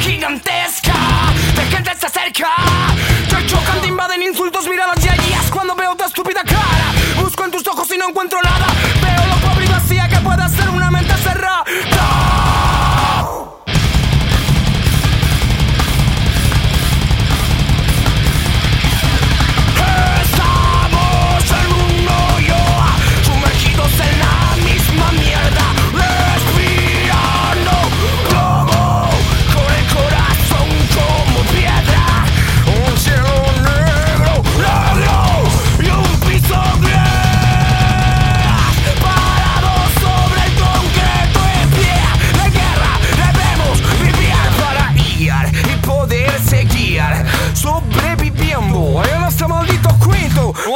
gigantesca de gente se acerca. Te chocan, te invaden insultos, miradas y allías cuando veo tu estúpida cara. Busco en tus ojos y no encuentro nada. Veo lo pobre y vacía que puede ser una mente cerrada.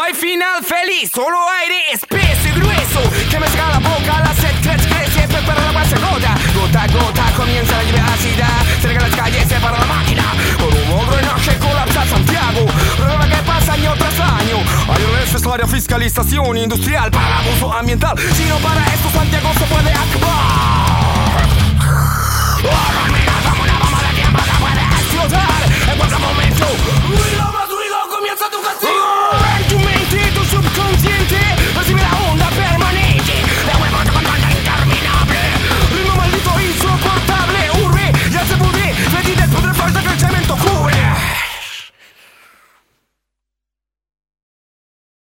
Hay final feliz, solo aire espeso y grueso que me saca la boca, la sed crece, crece, pero la agua se gota. Gota comienza la lluvia ácida, cerca las calles se para la máquina. Por un modo drenaje colapsa Santiago, prueba que pasa año tras año. Hay necesaria fiscalización industrial para el abuso ambiental, si no para esto Santiago se puede acabar.